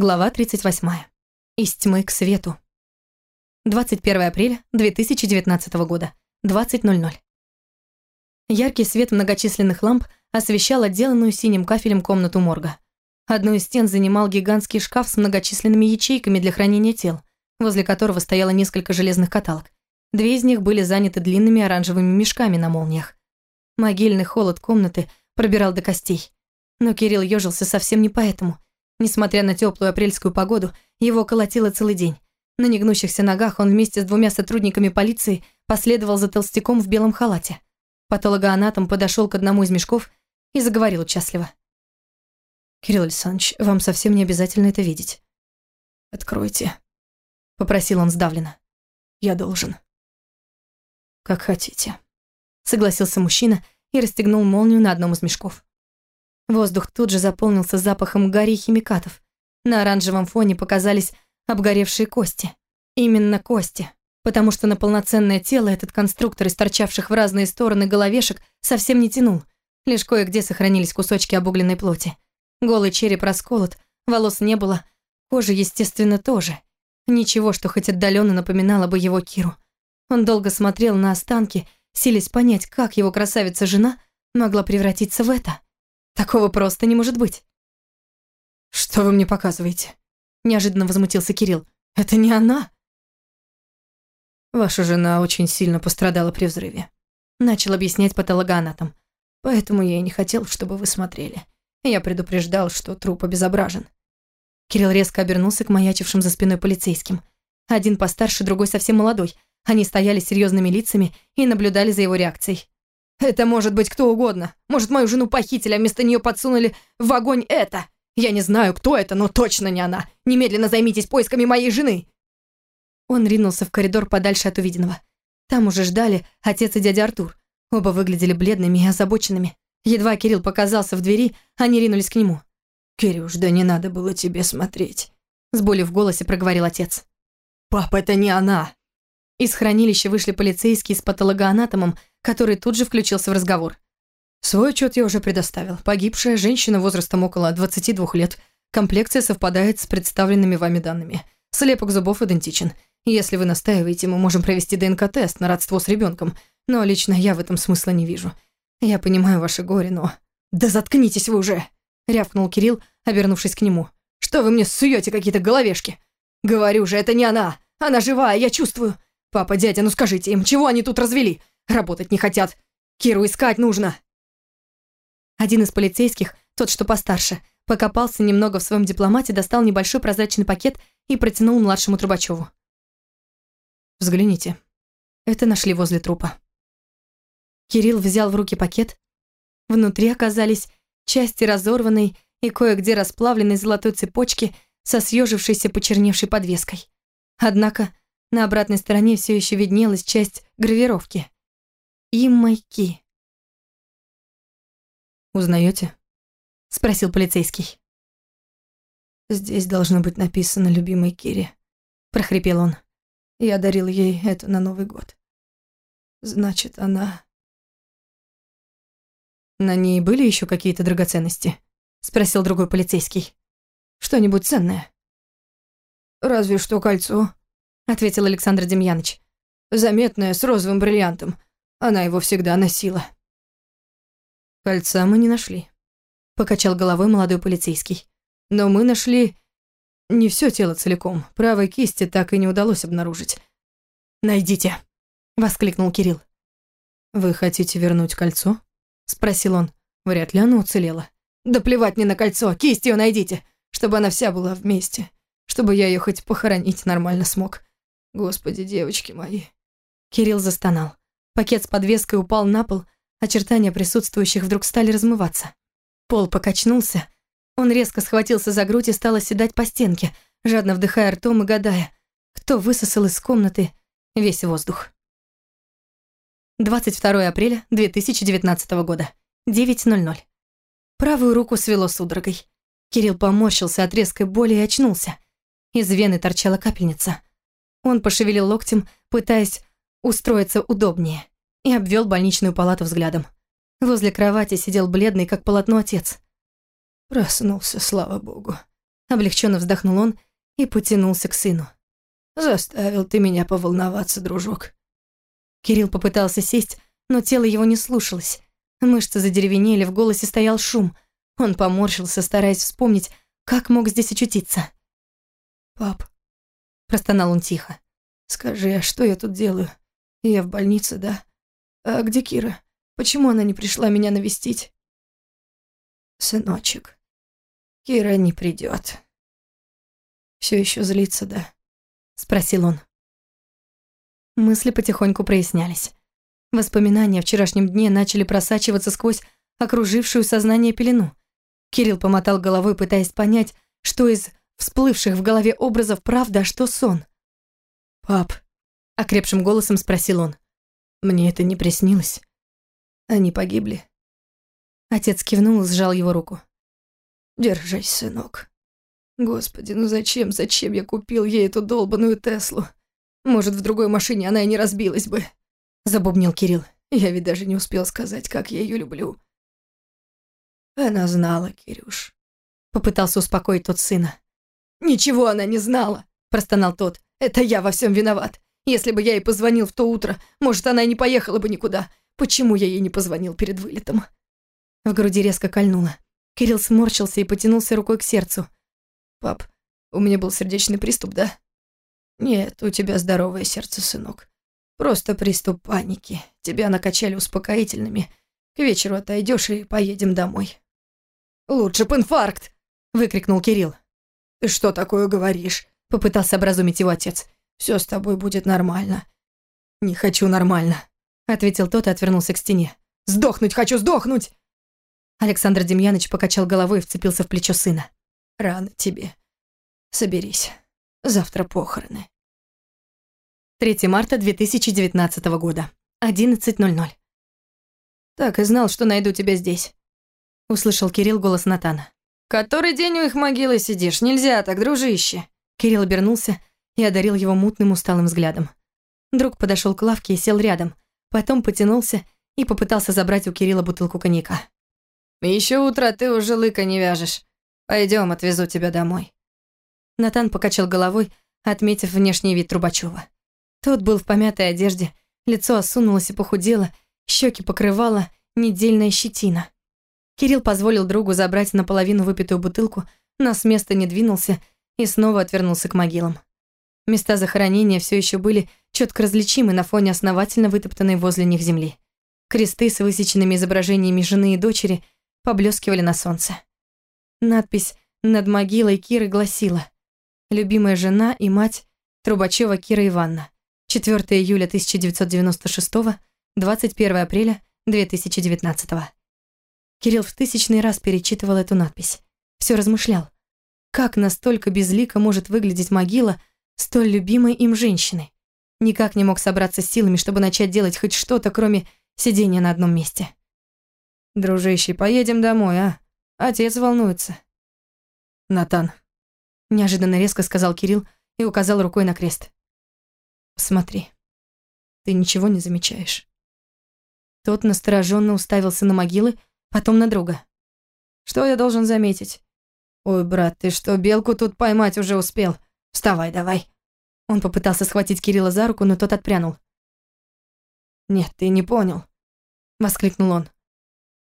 Глава 38. Из тьмы к свету. 21 апреля 2019 года. 20.00. Яркий свет многочисленных ламп освещал отделанную синим кафелем комнату морга. Одну из стен занимал гигантский шкаф с многочисленными ячейками для хранения тел, возле которого стояло несколько железных каталог. Две из них были заняты длинными оранжевыми мешками на молниях. Могильный холод комнаты пробирал до костей. Но Кирилл ежился совсем не поэтому – Несмотря на теплую апрельскую погоду, его колотило целый день. На негнущихся ногах он вместе с двумя сотрудниками полиции последовал за толстяком в белом халате. Патологоанатом подошел к одному из мешков и заговорил участливо. «Кирилл Александрович, вам совсем не обязательно это видеть». «Откройте», — попросил он сдавленно. «Я должен». «Как хотите», — согласился мужчина и расстегнул молнию на одном из мешков. Воздух тут же заполнился запахом гари химикатов. На оранжевом фоне показались обгоревшие кости. Именно кости, потому что на полноценное тело этот конструктор из торчавших в разные стороны головешек совсем не тянул. Лишь кое-где сохранились кусочки обугленной плоти. Голый череп расколот, волос не было, кожи, естественно, тоже. Ничего, что хоть отдаленно напоминало бы его Киру. Он долго смотрел на останки, силясь понять, как его красавица-жена могла превратиться в это. Такого просто не может быть. «Что вы мне показываете?» Неожиданно возмутился Кирилл. «Это не она?» «Ваша жена очень сильно пострадала при взрыве», начал объяснять патологоанатом. «Поэтому я и не хотел, чтобы вы смотрели. Я предупреждал, что труп обезображен». Кирилл резко обернулся к маячившим за спиной полицейским. Один постарше, другой совсем молодой. Они стояли серьезными лицами и наблюдали за его реакцией. Это может быть кто угодно. Может, мою жену похитили, а вместо нее подсунули в огонь это. Я не знаю, кто это, но точно не она. Немедленно займитесь поисками моей жены. Он ринулся в коридор подальше от увиденного. Там уже ждали отец и дядя Артур. Оба выглядели бледными и озабоченными. Едва Кирилл показался в двери, они ринулись к нему. «Кирюш, да не надо было тебе смотреть», — с болью в голосе проговорил отец. «Папа, это не она!» Из хранилища вышли полицейские с патологоанатомом, который тут же включился в разговор. Свой отчет я уже предоставил. Погибшая женщина возрастом около 22 лет. Комплекция совпадает с представленными вами данными. Слепок зубов идентичен. Если вы настаиваете, мы можем провести ДНК-тест на родство с ребенком, но лично я в этом смысла не вижу. Я понимаю ваше горе, но... «Да заткнитесь вы уже!» — рявкнул Кирилл, обернувшись к нему. «Что вы мне суете какие-то головешки? Говорю же, это не она! Она живая, я чувствую! Папа, дядя, ну скажите им, чего они тут развели? Работать не хотят. Киру искать нужно. Один из полицейских, тот, что постарше, покопался немного в своем дипломате, достал небольшой прозрачный пакет и протянул младшему Трубачеву. «Взгляните. Это нашли возле трупа». Кирилл взял в руки пакет. Внутри оказались части разорванной и кое-где расплавленной золотой цепочки со съежившейся почерневшей подвеской. Однако на обратной стороне все еще виднелась часть гравировки и маяки. «Узнаете?» — спросил полицейский. «Здесь должно быть написано любимой Кире», — прохрипел он. «Я дарил ей это на Новый год. Значит, она...» «На ней были еще какие-то драгоценности?» — спросил другой полицейский. «Что-нибудь ценное?» «Разве что кольцо», — ответил Александр Демьяныч. «Заметное, с розовым бриллиантом. Она его всегда носила. Кольца мы не нашли. Покачал головой молодой полицейский. Но мы нашли не все тело целиком. Правой кисти так и не удалось обнаружить. «Найдите!» — воскликнул Кирилл. «Вы хотите вернуть кольцо?» — спросил он. Вряд ли оно уцелело. «Да плевать мне на кольцо, кисть ее найдите, чтобы она вся была вместе, чтобы я ее хоть похоронить нормально смог. Господи, девочки мои!» Кирилл застонал. Пакет с подвеской упал на пол, очертания присутствующих вдруг стали размываться. Пол покачнулся. Он резко схватился за грудь и стал оседать по стенке, жадно вдыхая ртом и гадая, кто высосал из комнаты весь воздух. 22 апреля 2019 года, 9.00. Правую руку свело судорогой. Кирилл поморщился от резкой боли и очнулся. Из вены торчала капельница. Он пошевелил локтем, пытаясь устроиться удобнее, и обвел больничную палату взглядом. Возле кровати сидел бледный, как полотно, отец. Проснулся, слава богу. Облегченно вздохнул он и потянулся к сыну. «Заставил ты меня поволноваться, дружок». Кирилл попытался сесть, но тело его не слушалось. Мышцы задеревенели, в голосе стоял шум. Он поморщился, стараясь вспомнить, как мог здесь очутиться. «Пап», – простонал он тихо, – «скажи, а что я тут делаю? Я в больнице, да? А где Кира? Почему она не пришла меня навестить?» «Сыночек, Кира не придет. Все еще злится, да?» – спросил он. Мысли потихоньку прояснялись. Воспоминания о вчерашнем дне начали просачиваться сквозь окружившую сознание пелену. Кирилл помотал головой, пытаясь понять, что из всплывших в голове образов правда, а что сон. «Пап», — окрепшим голосом спросил он, — «мне это не приснилось. Они погибли». Отец кивнул и сжал его руку. «Держись, сынок. Господи, ну зачем, зачем я купил ей эту долбаную Теслу? Может, в другой машине она и не разбилась бы», — забубнил Кирилл. «Я ведь даже не успел сказать, как я ее люблю». Она знала, Кирюш. Попытался успокоить тот сына. «Ничего она не знала», – простонал тот. «Это я во всем виноват. Если бы я ей позвонил в то утро, может, она и не поехала бы никуда. Почему я ей не позвонил перед вылетом?» В груди резко кольнуло. Кирилл сморщился и потянулся рукой к сердцу. «Пап, у меня был сердечный приступ, да?» «Нет, у тебя здоровое сердце, сынок. Просто приступ паники. Тебя накачали успокоительными. К вечеру отойдешь и поедем домой». «Лучше б инфаркт!» – выкрикнул Кирилл. «Ты что такое говоришь?» – попытался образумить его отец. «Все с тобой будет нормально». «Не хочу нормально», – ответил тот и отвернулся к стене. «Сдохнуть хочу, сдохнуть!» Александр Демьяныч покачал головой и вцепился в плечо сына. «Рано тебе. Соберись. Завтра похороны». 3 марта 2019 года. 11.00. «Так и знал, что найду тебя здесь», – услышал Кирилл голос Натана. «Который день у их могилы сидишь? Нельзя так, дружище!» Кирилл обернулся и одарил его мутным усталым взглядом. Друг подошел к лавке и сел рядом, потом потянулся и попытался забрать у Кирилла бутылку коньяка. «Еще утро ты уже лыка не вяжешь. Пойдем, отвезу тебя домой». Натан покачал головой, отметив внешний вид Трубачева. Тот был в помятой одежде, лицо осунулось и похудело, щеки покрывала недельная щетина. Кирилл позволил другу забрать наполовину выпитую бутылку, но с места не двинулся и снова отвернулся к могилам. Места захоронения все еще были четко различимы на фоне основательно вытоптанной возле них земли. Кресты с высеченными изображениями жены и дочери поблескивали на солнце. Надпись над могилой Киры гласила «Любимая жена и мать Трубачева Кира Ивановна. 4 июля 1996, 21 апреля 2019 Кирилл в тысячный раз перечитывал эту надпись. Все размышлял. Как настолько безлико может выглядеть могила столь любимой им женщины? Никак не мог собраться с силами, чтобы начать делать хоть что-то, кроме сидения на одном месте. «Дружище, поедем домой, а? Отец волнуется». «Натан», – неожиданно резко сказал Кирилл и указал рукой на крест. «Смотри, ты ничего не замечаешь». Тот настороженно уставился на могилы, потом на друга. «Что я должен заметить?» «Ой, брат, ты что, белку тут поймать уже успел? Вставай давай!» Он попытался схватить Кирилла за руку, но тот отпрянул. «Нет, ты не понял», — воскликнул он.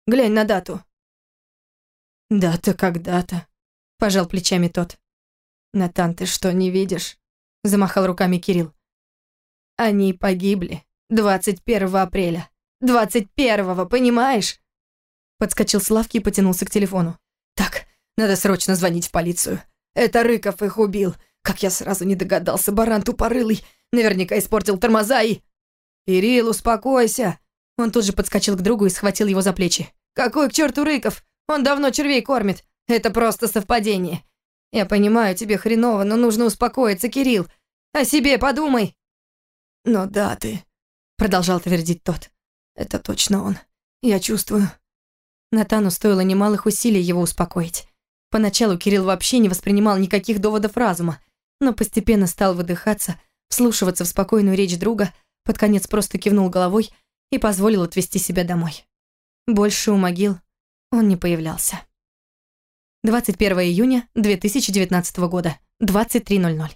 «Глянь на дату». «Дата когда-то», — пожал плечами тот. «Натан, ты что, не видишь?» — замахал руками Кирилл. «Они погибли 21 апреля. 21-го, понимаешь? Подскочил с лавки и потянулся к телефону. «Так, надо срочно звонить в полицию. Это Рыков их убил. Как я сразу не догадался, баран тупорылый. Наверняка испортил тормоза и...» «Ирил, успокойся!» Он тут же подскочил к другу и схватил его за плечи. «Какой к черту Рыков? Он давно червей кормит. Это просто совпадение. Я понимаю, тебе хреново, но нужно успокоиться, Кирилл. О себе подумай!» «Но да, ты...» Продолжал твердить тот. «Это точно он. Я чувствую. Натану стоило немалых усилий его успокоить. Поначалу Кирилл вообще не воспринимал никаких доводов разума, но постепенно стал выдыхаться, вслушиваться в спокойную речь друга, под конец просто кивнул головой и позволил отвезти себя домой. Больше у могил он не появлялся. 21 июня 2019 года, 23.00.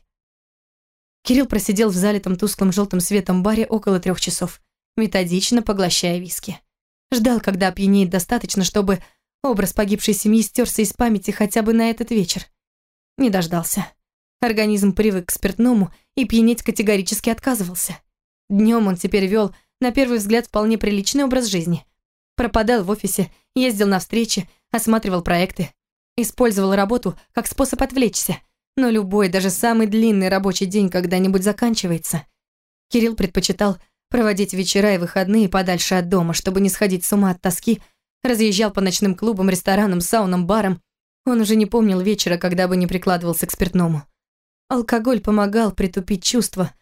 Кирилл просидел в залитом тусклым желтым светом баре около трех часов, методично поглощая виски. Ждал, когда опьянеет достаточно, чтобы образ погибшей семьи стерся из памяти хотя бы на этот вечер. Не дождался. Организм привык к спиртному и пьянеть категорически отказывался. Днем он теперь вел, на первый взгляд, вполне приличный образ жизни. Пропадал в офисе, ездил на встречи, осматривал проекты, Использовал работу как способ отвлечься, но любой, даже самый длинный рабочий день когда-нибудь заканчивается. Кирилл предпочитал проводить вечера и выходные подальше от дома, чтобы не сходить с ума от тоски, разъезжал по ночным клубам, ресторанам, саунам, барам. Он уже не помнил вечера, когда бы не прикладывался к спиртному. Алкоголь помогал притупить чувства,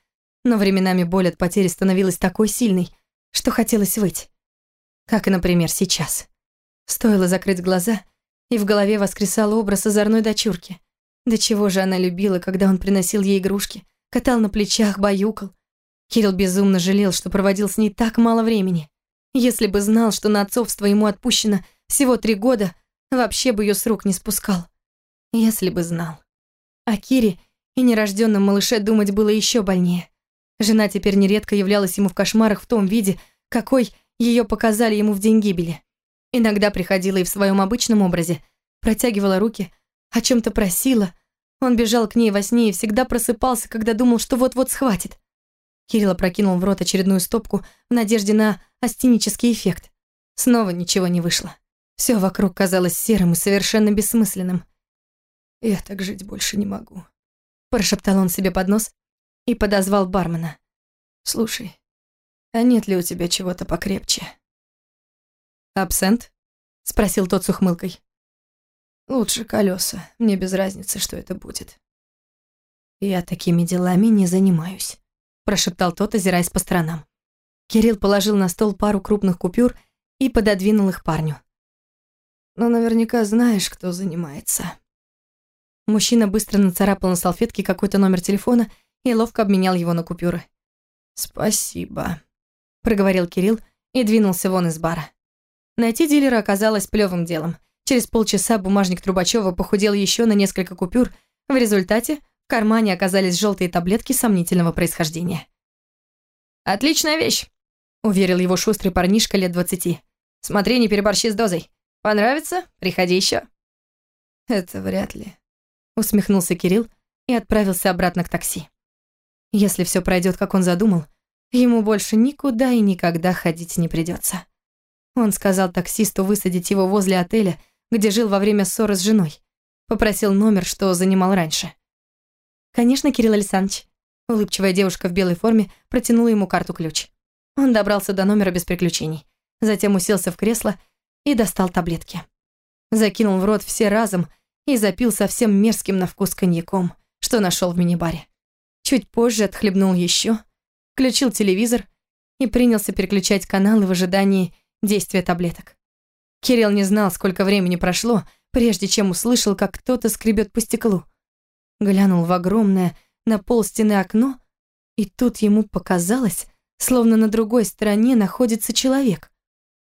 но временами боль от потери становилась такой сильной, что хотелось выть. Как, например, сейчас. Стоило закрыть глаза — и в голове воскресал образ озорной дочурки. До чего же она любила, когда он приносил ей игрушки, катал на плечах, баюкал. Кирилл безумно жалел, что проводил с ней так мало времени. Если бы знал, что на отцовство ему отпущено всего три года, вообще бы ее с рук не спускал. Если бы знал. О Кире и нерожденном малыше думать было еще больнее. Жена теперь нередко являлась ему в кошмарах в том виде, какой ее показали ему в день гибели. Иногда приходила и в своем обычном образе, протягивала руки, о чем-то просила. Он бежал к ней во сне и всегда просыпался, когда думал, что вот-вот схватит. Кирилл опрокинул в рот очередную стопку в надежде на астенический эффект. Снова ничего не вышло. Все вокруг казалось серым и совершенно бессмысленным. «Я так жить больше не могу», – прошептал он себе под нос и подозвал бармена. «Слушай, а нет ли у тебя чего-то покрепче?» «Абсент?» — спросил тот с ухмылкой. «Лучше колеса. Мне без разницы, что это будет». «Я такими делами не занимаюсь», — прошептал тот, озираясь по сторонам. Кирилл положил на стол пару крупных купюр и пододвинул их парню. «Ну, наверняка знаешь, кто занимается». Мужчина быстро нацарапал на салфетке какой-то номер телефона и ловко обменял его на купюры. «Спасибо», — проговорил Кирилл и двинулся вон из бара. Найти дилера оказалось плевым делом. Через полчаса бумажник Трубачева похудел еще на несколько купюр. В результате в кармане оказались желтые таблетки сомнительного происхождения. «Отличная вещь», — уверил его шустрый парнишка лет двадцати. «Смотри, не переборщи с дозой. Понравится? Приходи еще». «Это вряд ли», — усмехнулся Кирилл и отправился обратно к такси. Если все пройдет, как он задумал, ему больше никуда и никогда ходить не придется. Он сказал таксисту высадить его возле отеля, где жил во время ссоры с женой. Попросил номер, что занимал раньше. «Конечно, Кирилл Александрович». Улыбчивая девушка в белой форме протянула ему карту-ключ. Он добрался до номера без приключений. Затем уселся в кресло и достал таблетки. Закинул в рот все разом и запил совсем мерзким на вкус коньяком, что нашел в мини-баре. Чуть позже отхлебнул еще, включил телевизор и принялся переключать каналы в ожидании действия таблеток. Кирилл не знал, сколько времени прошло, прежде чем услышал, как кто-то скребет по стеклу. Глянул в огромное на пол стены окно, и тут ему показалось, словно на другой стороне находится человек.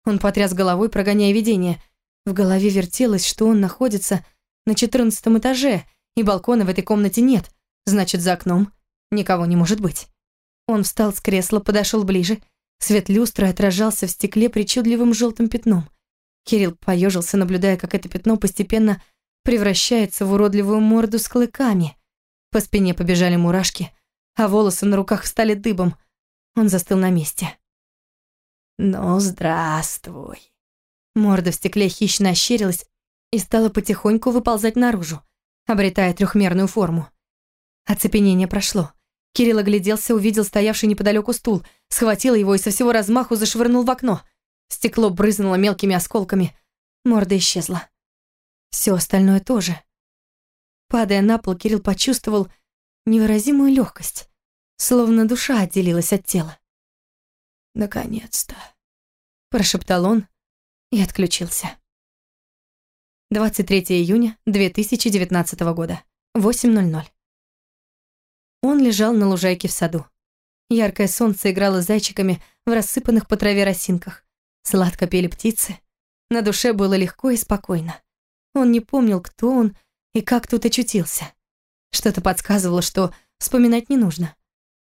Он потряс головой, прогоняя видение. В голове вертелось, что он находится на четырнадцатом этаже, и балкона в этой комнате нет, значит, за окном никого не может быть. Он встал с кресла, подошел ближе — Свет люстры отражался в стекле причудливым желтым пятном. Кирилл поежился, наблюдая, как это пятно постепенно превращается в уродливую морду с клыками. По спине побежали мурашки, а волосы на руках встали дыбом. Он застыл на месте. «Ну, здравствуй». Морда в стекле хищно ощерилась и стала потихоньку выползать наружу, обретая трехмерную форму. Оцепенение прошло. Кирилл огляделся, увидел стоявший неподалеку стул, схватил его и со всего размаху зашвырнул в окно. Стекло брызнуло мелкими осколками. Морда исчезла. Все остальное тоже. Падая на пол, Кирилл почувствовал невыразимую легкость, словно душа отделилась от тела. «Наконец-то», — прошептал он и отключился. 23 июня 2019 года, 8.00. Он лежал на лужайке в саду. Яркое солнце играло зайчиками в рассыпанных по траве росинках. Сладко пели птицы. На душе было легко и спокойно. Он не помнил, кто он и как тут очутился. Что-то подсказывало, что вспоминать не нужно.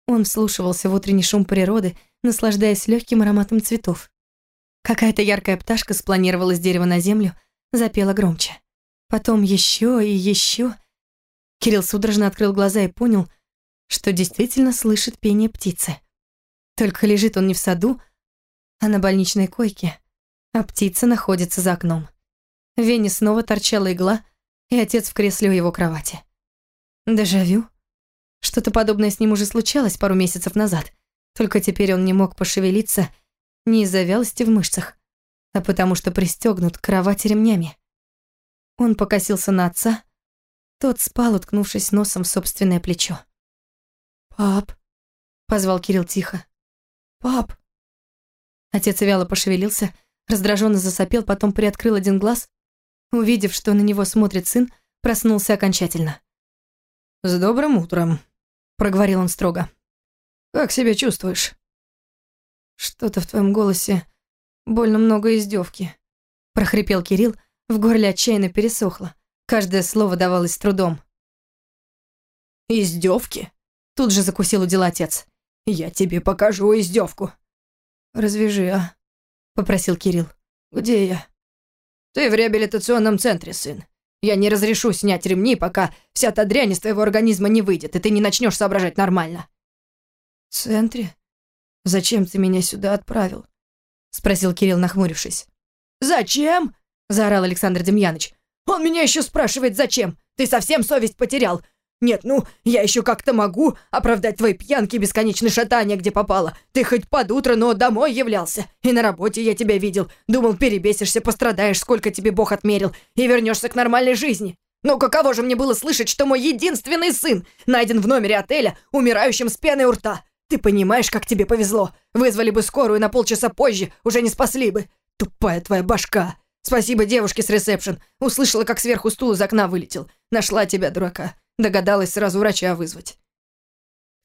Он вслушивался в утренний шум природы, наслаждаясь легким ароматом цветов. Какая-то яркая пташка спланировала с дерева на землю, запела громче. Потом еще и еще. Кирилл судорожно открыл глаза и понял, что действительно слышит пение птицы. Только лежит он не в саду, а на больничной койке, а птица находится за окном. В вене снова торчала игла, и отец в кресле у его кровати. Дежавю? Что-то подобное с ним уже случалось пару месяцев назад, только теперь он не мог пошевелиться не из-за вялости в мышцах, а потому что пристегнут к кровати ремнями. Он покосился на отца, тот спал, уткнувшись носом в собственное плечо. «Пап», — позвал Кирилл тихо. «Пап». Отец вяло пошевелился, раздраженно засопел, потом приоткрыл один глаз. Увидев, что на него смотрит сын, проснулся окончательно. «С добрым утром», — проговорил он строго. «Как себя чувствуешь?» «Что-то в твоем голосе больно много издевки», — прохрипел Кирилл, в горле отчаянно пересохло. Каждое слово давалось с трудом. «Издевки?» — тут же закусил у дела отец. «Я тебе покажу издевку. «Развяжи, а?» — попросил Кирилл. «Где я?» «Ты в реабилитационном центре, сын. Я не разрешу снять ремни, пока вся та дрянь из твоего организма не выйдет, и ты не начнешь соображать нормально». «В центре? Зачем ты меня сюда отправил?» — спросил Кирилл, нахмурившись. «Зачем?» — заорал Александр Демьяныч. «Он меня еще спрашивает, зачем? Ты совсем совесть потерял? Нет, ну, я еще как-то могу оправдать твои пьянки бесконечные шатания, где попало. Ты хоть под утро, но домой являлся. И на работе я тебя видел. Думал, перебесишься, пострадаешь, сколько тебе Бог отмерил, и вернешься к нормальной жизни. Но каково же мне было слышать, что мой единственный сын найден в номере отеля, умирающим с пеной у рта. Ты понимаешь, как тебе повезло? Вызвали бы скорую на полчаса позже, уже не спасли бы. Тупая твоя башка. Спасибо девушке с ресепшн. Услышала, как сверху стул из окна вылетел. Нашла тебя, дурака. Догадалась сразу врача вызвать.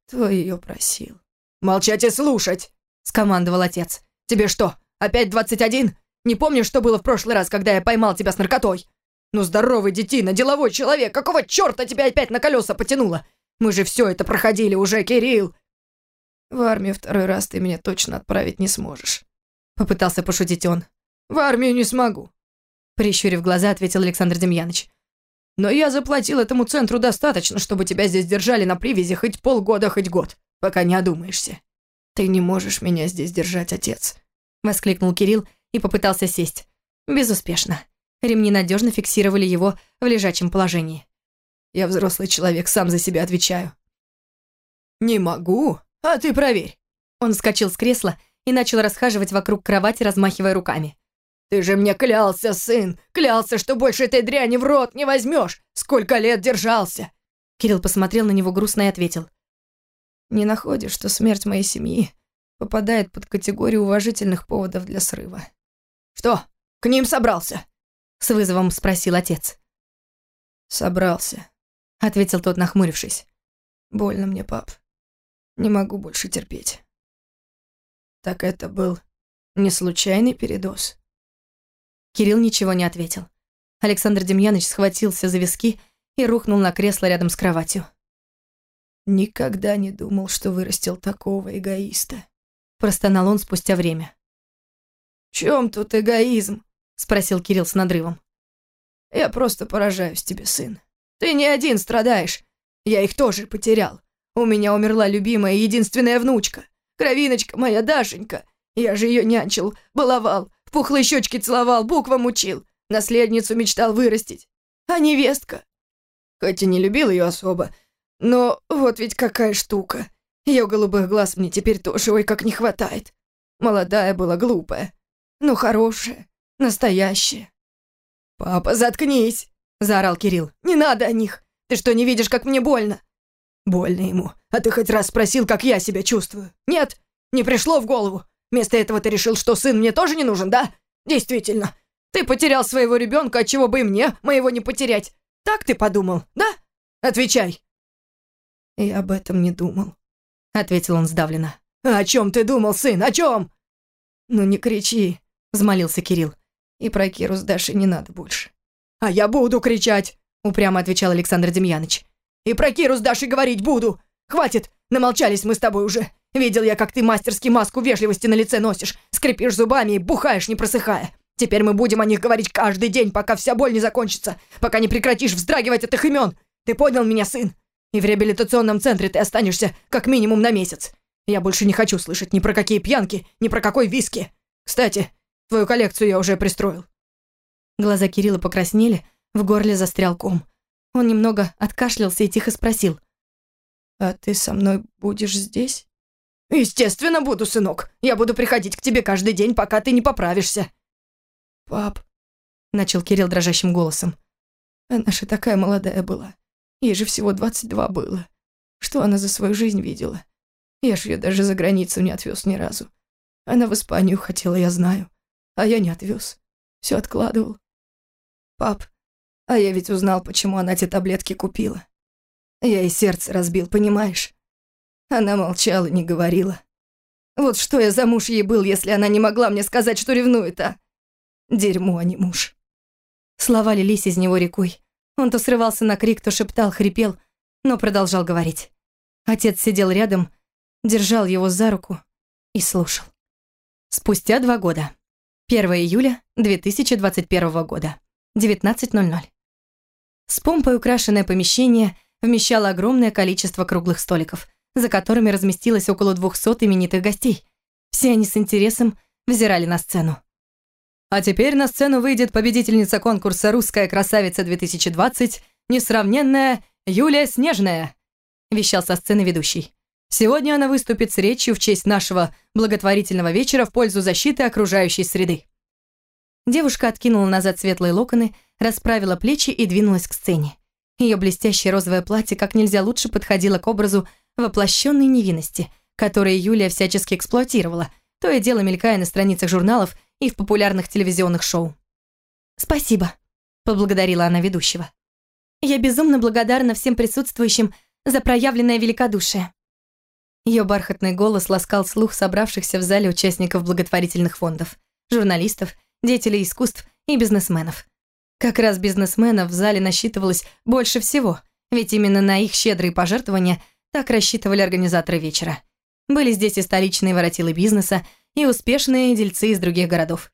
Кто ее просил? Молчать и слушать, скомандовал отец. Тебе что, опять двадцать один? Не помнишь, что было в прошлый раз, когда я поймал тебя с наркотой? Ну здоровый детина, деловой человек, какого черта тебя опять на колеса потянуло? Мы же все это проходили уже, Кирилл. В армию второй раз ты меня точно отправить не сможешь. Попытался пошутить он. В армию не смогу. Прищурив глаза, ответил Александр Демьяныч. Но я заплатил этому центру достаточно, чтобы тебя здесь держали на привязи хоть полгода, хоть год, пока не одумаешься. Ты не можешь меня здесь держать, отец, воскликнул Кирилл и попытался сесть. Безуспешно. Ремни надежно фиксировали его в лежачем положении. Я взрослый человек, сам за себя отвечаю. Не могу, а ты проверь. Он вскочил с кресла и начал расхаживать вокруг кровати, размахивая руками. «Ты же мне клялся, сын! Клялся, что больше этой дряни в рот не возьмешь! Сколько лет держался!» Кирилл посмотрел на него грустно и ответил. «Не находишь, что смерть моей семьи попадает под категорию уважительных поводов для срыва?» «Что, к ним собрался?» С вызовом спросил отец. «Собрался», — ответил тот, нахмурившись. «Больно мне, пап. Не могу больше терпеть». «Так это был не случайный передоз?» Кирилл ничего не ответил. Александр Демьяныч схватился за виски и рухнул на кресло рядом с кроватью. «Никогда не думал, что вырастил такого эгоиста», – простонал он спустя время. «В чем тут эгоизм?» – спросил Кирилл с надрывом. «Я просто поражаюсь тебе, сын. Ты не один страдаешь. Я их тоже потерял. У меня умерла любимая единственная внучка. Кровиночка моя Дашенька. Я же ее нянчил, баловал, в пухлые щечки целовал, буквам учил. Наследницу мечтал вырастить. А невестка? Хоть и не любил ее особо, но вот ведь какая штука. Ее голубых глаз мне теперь тоже ой как не хватает. Молодая была, глупая. но хорошая, настоящая. «Папа, заткнись!» – заорал Кирилл. «Не надо о них! Ты что, не видишь, как мне больно?» «Больно ему. А ты хоть раз спросил, как я себя чувствую? Нет? Не пришло в голову? Вместо этого ты решил, что сын мне тоже не нужен, да? Действительно. Ты потерял своего ребенка, отчего бы и мне моего не потерять. Так ты подумал, да? Отвечай. Я об этом не думал, ответил он сдавленно. о чем ты думал, сын? О чем? Ну не кричи, взмолился Кирилл. И про Киру с Дашей не надо больше. «А я буду кричать!» — упрямо отвечал Александр Демьяныч. «И про Киру с Дашей говорить буду! Хватит! Намолчались мы с тобой уже! Видел я, как ты мастерски маску вежливости на лице носишь, скрипишь зубами и бухаешь, не просыхая. Теперь мы будем о них говорить каждый день, пока вся боль не закончится, пока не прекратишь вздрагивать от их имен. Ты понял меня, сын? И в реабилитационном центре ты останешься как минимум на месяц. Я больше не хочу слышать ни про какие пьянки, ни про какой виски. Кстати, твою коллекцию я уже пристроил». Глаза Кирилла покраснели, в горле застрял ком. Он немного откашлялся и тихо спросил. «А ты со мной будешь здесь?» «Естественно буду, сынок. Я буду приходить к тебе каждый день, пока ты не поправишься». «Пап», — начал Кирилл дрожащим голосом, «она же такая молодая была. Ей же всего 22 было. Что она за свою жизнь видела? Я ж ее даже за границу не отвез ни разу. Она в Испанию хотела, я знаю. А я не отвез. Все откладывал. Пап, а я ведь узнал, почему она те таблетки купила. Я и сердце разбил, понимаешь? Она молчала, не говорила. Вот что я за муж ей был, если она не могла мне сказать, что ревнует, а? Дерьмо, а не муж. Слова лились из него рекой. Он то срывался на крик, то шептал, хрипел, но продолжал говорить. Отец сидел рядом, держал его за руку и слушал. Спустя два года. 1 июля 2021 года. 19.00. С помпой украшенное помещение вмещало огромное количество круглых столиков, за которыми разместилось около 200 именитых гостей. Все они с интересом взирали на сцену. А теперь на сцену выйдет победительница конкурса «Русская красавица-2020», несравненная Юлия Снежная, вещал со сцены ведущий. Сегодня она выступит с речью в честь нашего благотворительного вечера в пользу защиты окружающей среды. Девушка откинула назад светлые локоны, расправила плечи и двинулась к сцене. Ее блестящее розовое платье как нельзя лучше подходило к образу воплощенной невинности, которую Юлия всячески эксплуатировала, то и дело мелькая на страницах журналов и в популярных телевизионных шоу. «Спасибо», — поблагодарила она ведущего. «Я безумно благодарна всем присутствующим за проявленное великодушие». Ее бархатный голос ласкал слух собравшихся в зале участников благотворительных фондов, журналистов, деятелей искусств и бизнесменов. Как раз бизнесменов в зале насчитывалось больше всего, ведь именно на их щедрые пожертвования так рассчитывали организаторы вечера. Были здесь и столичные воротилы бизнеса, и успешные дельцы из других городов.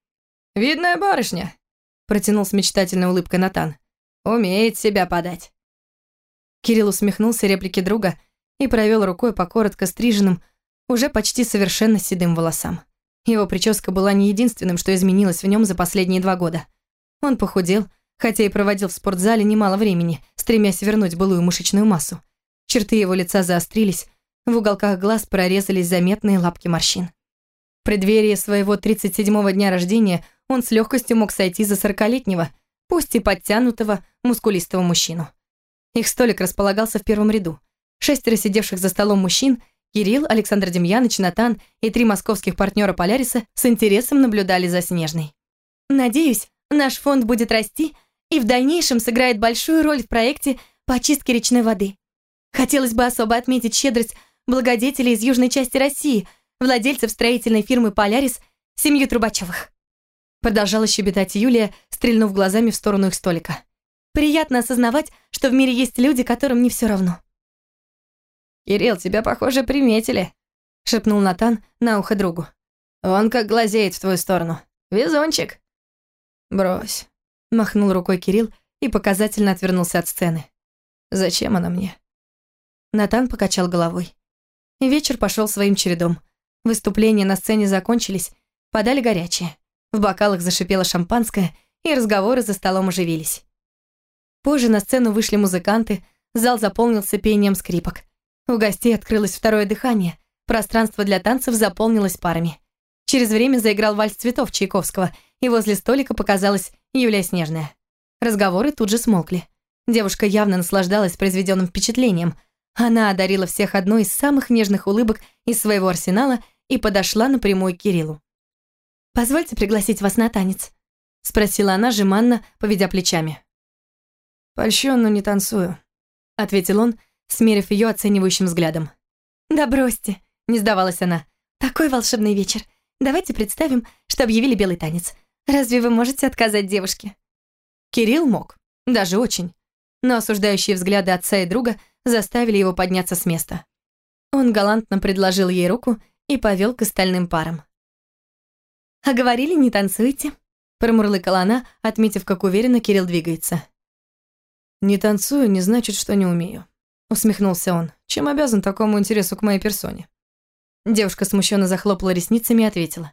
«Видная барышня», — протянул с мечтательной улыбкой Натан. «Умеет себя подать». Кирилл усмехнулся реплике друга и провел рукой по коротко стриженным, уже почти совершенно седым волосам. Его прическа была не единственным, что изменилось в нем за последние два года. Он похудел, хотя и проводил в спортзале немало времени, стремясь вернуть былую мышечную массу. Черты его лица заострились, в уголках глаз прорезались заметные лапки морщин. В преддверии своего 37-го дня рождения он с легкостью мог сойти за 40-летнего, пусть и подтянутого, мускулистого мужчину. Их столик располагался в первом ряду. Шестеро сидевших за столом мужчин, Кирилл, Александр Демьяныч, Натан и три московских партнера Поляриса с интересом наблюдали за Снежной. «Надеюсь, наш фонд будет расти и в дальнейшем сыграет большую роль в проекте по очистке речной воды. Хотелось бы особо отметить щедрость благодетелей из южной части России – владельцев строительной фирмы «Полярис», семью Трубачевых. Продолжала щебетать Юлия, стрельнув глазами в сторону их столика. Приятно осознавать, что в мире есть люди, которым не все равно. «Кирилл, тебя, похоже, приметили», — шепнул Натан на ухо другу. «Он как глазеет в твою сторону. Везунчик». «Брось», — махнул рукой Кирилл и показательно отвернулся от сцены. «Зачем она мне?» Натан покачал головой. Вечер пошел своим чередом. Выступления на сцене закончились, подали горячее. В бокалах зашипело шампанское, и разговоры за столом оживились. Позже на сцену вышли музыканты, зал заполнился пением скрипок. У гостей открылось второе дыхание, пространство для танцев заполнилось парами. Через время заиграл вальс цветов Чайковского, и возле столика показалась Юлия Снежная. Разговоры тут же смолкли. Девушка явно наслаждалась произведенным впечатлением. Она одарила всех одной из самых нежных улыбок из своего арсенала и подошла напрямую к Кириллу. «Позвольте пригласить вас на танец», — спросила она, жеманно, поведя плечами. «Польщен, но не танцую», — ответил он, смерив ее оценивающим взглядом. «Да бросьте», — не сдавалась она. «Такой волшебный вечер. Давайте представим, что объявили белый танец. Разве вы можете отказать девушке?» Кирилл мог, даже очень. Но осуждающие взгляды отца и друга заставили его подняться с места. Он галантно предложил ей руку и повел к остальным парам. «А говорили, не танцуйте», — промурлыкала она, отметив, как уверенно Кирилл двигается. «Не танцую не значит, что не умею», — усмехнулся он. «Чем обязан такому интересу к моей персоне?» Девушка смущенно захлопала ресницами и ответила.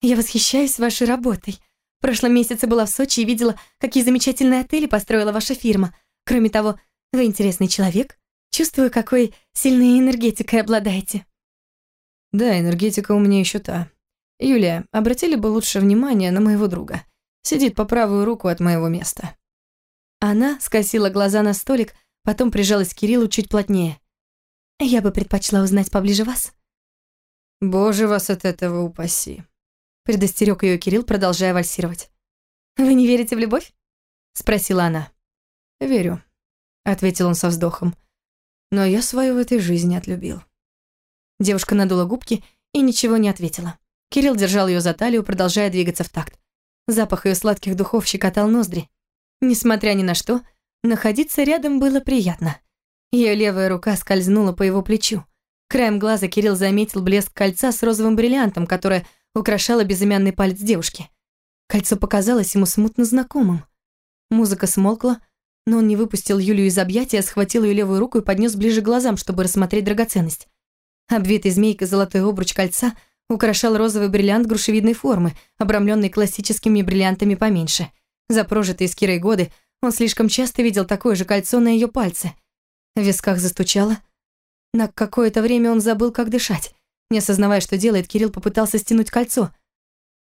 «Я восхищаюсь вашей работой. В прошлом месяце была в Сочи и видела, какие замечательные отели построила ваша фирма. Кроме того, вы интересный человек. Чувствую, какой сильной энергетикой обладаете». «Да, энергетика у меня еще та. Юлия, обратили бы лучше внимание на моего друга. Сидит по правую руку от моего места». Она скосила глаза на столик, потом прижалась к Кириллу чуть плотнее. «Я бы предпочла узнать поближе вас». «Боже вас от этого упаси», — предостерег ее Кирилл, продолжая вальсировать. «Вы не верите в любовь?» — спросила она. «Верю», — ответил он со вздохом. «Но я свою в этой жизни отлюбил». Девушка надула губки и ничего не ответила. Кирилл держал ее за талию, продолжая двигаться в такт. Запах ее сладких духов щекотал ноздри. Несмотря ни на что, находиться рядом было приятно. Ее левая рука скользнула по его плечу. Краем глаза Кирилл заметил блеск кольца с розовым бриллиантом, которое украшало безымянный палец девушки. Кольцо показалось ему смутно знакомым. Музыка смолкла, но он не выпустил Юлию из объятия, схватил ее левую руку и поднес ближе к глазам, чтобы рассмотреть драгоценность. Обвитый змейкой золотой обруч кольца украшал розовый бриллиант грушевидной формы, обрамленный классическими бриллиантами поменьше. За прожитые с Кирой годы он слишком часто видел такое же кольцо на ее пальце. В висках застучало, на какое-то время он забыл, как дышать. Не осознавая, что делает, Кирилл попытался стянуть кольцо.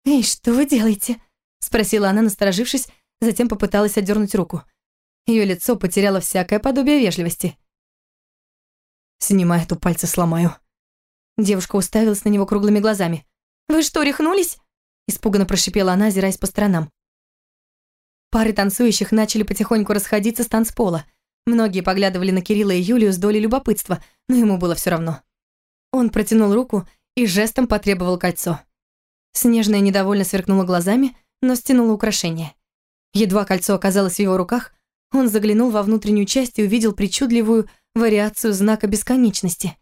«Эй, что вы делаете?» – спросила она, насторожившись, затем попыталась отдернуть руку. Ее лицо потеряло всякое подобие вежливости. «Снимай эту пальцы, сломаю». Девушка уставилась на него круглыми глазами. «Вы что, рехнулись?» Испуганно прошипела она, озираясь по сторонам. Пары танцующих начали потихоньку расходиться с танцпола – Многие поглядывали на Кирилла и Юлию с долей любопытства, но ему было все равно. Он протянул руку и жестом потребовал кольцо. Снежная недовольно сверкнула глазами, но стянула украшение. Едва кольцо оказалось в его руках, он заглянул во внутреннюю часть и увидел причудливую вариацию знака бесконечности.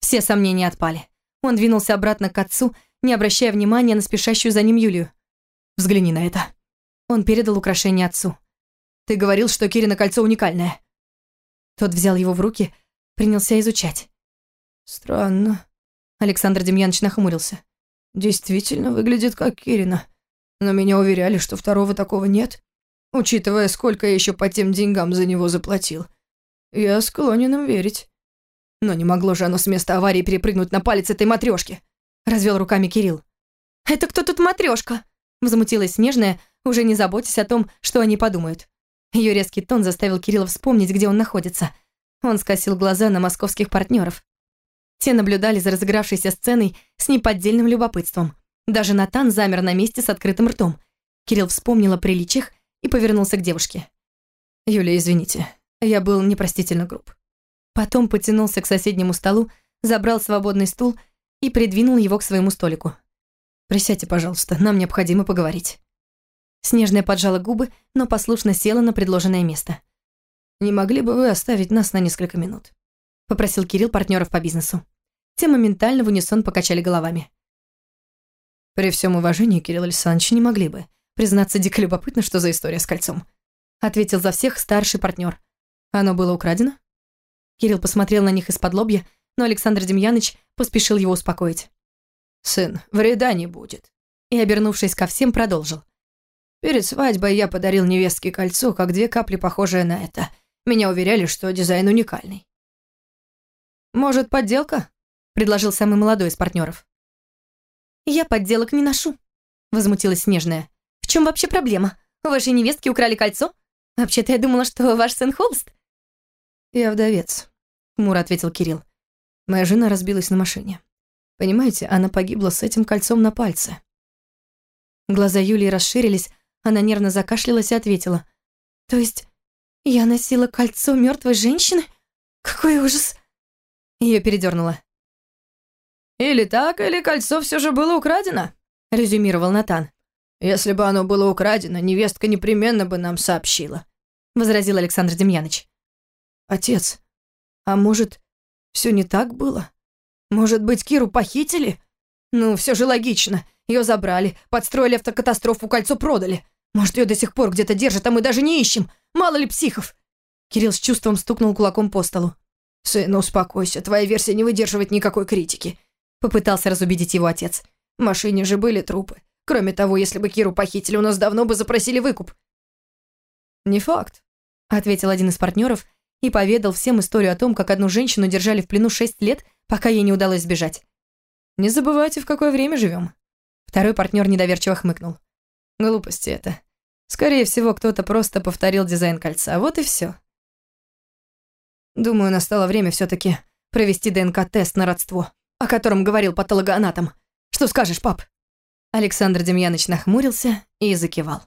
Все сомнения отпали. Он двинулся обратно к отцу, не обращая внимания на спешащую за ним Юлию. «Взгляни на это». Он передал украшение отцу. «Ты говорил, что Кирина кольцо уникальное. Тот взял его в руки, принялся изучать. «Странно». Александр Демьянович нахмурился. «Действительно выглядит как Кирина. Но меня уверяли, что второго такого нет, учитывая, сколько я еще по тем деньгам за него заплатил. Я склонен им верить». Но не могло же оно с места аварии перепрыгнуть на палец этой матрешки. Развел руками Кирилл. «Это кто тут матрешка? Возмутилась Снежная, уже не заботясь о том, что они подумают. Ее резкий тон заставил Кирилла вспомнить, где он находится. Он скосил глаза на московских партнеров. Те наблюдали за разыгравшейся сценой с неподдельным любопытством. Даже Натан замер на месте с открытым ртом. Кирилл вспомнил о приличиях и повернулся к девушке. «Юля, извините, я был непростительно груб». Потом потянулся к соседнему столу, забрал свободный стул и придвинул его к своему столику. «Присядьте, пожалуйста, нам необходимо поговорить». Снежная поджала губы, но послушно села на предложенное место. «Не могли бы вы оставить нас на несколько минут?» — попросил Кирилл партнеров по бизнесу. Те моментально в унисон покачали головами. «При всем уважении, Кирилл Александрович, не могли бы. Признаться, дико любопытно, что за история с кольцом», — ответил за всех старший партнер. «Оно было украдено?» Кирилл посмотрел на них из-под лобья, но Александр Демьяныч поспешил его успокоить. «Сын, вреда не будет», и, обернувшись ко всем, продолжил. Перед свадьбой я подарил невестке кольцо, как две капли похожее на это. Меня уверяли, что дизайн уникальный. «Может, подделка?» – предложил самый молодой из партнеров. «Я подделок не ношу», – возмутилась Снежная. «В чем вообще проблема? У вашей невестки украли кольцо? Вообще-то я думала, что ваш сын холст». «Я вдовец», – хмуро ответил Кирилл. «Моя жена разбилась на машине. Понимаете, она погибла с этим кольцом на пальце». Глаза Юлии расширились, она нервно закашлялась и ответила. «То есть я носила кольцо мертвой женщины? Какой ужас!» Ее передернуло. «Или так, или кольцо все же было украдено», — резюмировал Натан. Если бы оно было украдено, невестка непременно бы нам сообщила», — возразил Александр Демьяныч. «Отец, а может, все не так было? Может быть, Киру похитили? Ну, все же логично. Ее забрали, подстроили автокатастрофу, кольцо продали. Может, ее до сих пор где-то держат, а мы даже не ищем. Мало ли психов!» Кирилл с чувством стукнул кулаком по столу. «Сын, успокойся, твоя версия не выдерживает никакой критики», — попытался разубедить его отец. «В машине же были трупы. Кроме того, если бы Киру похитили, у нас давно бы запросили выкуп». «Не факт», — ответил один из партнеров и поведал всем историю о том, как одну женщину держали в плену шесть лет, пока ей не удалось сбежать. «Не забывайте, в какое время живем. Второй партнер недоверчиво хмыкнул. «Глупости это. Скорее всего, кто-то просто повторил дизайн кольца. Вот и все. Думаю, настало время все таки провести ДНК-тест на родство, о котором говорил патологоанатом. Что скажешь, пап?» Александр Демьяныч нахмурился и закивал.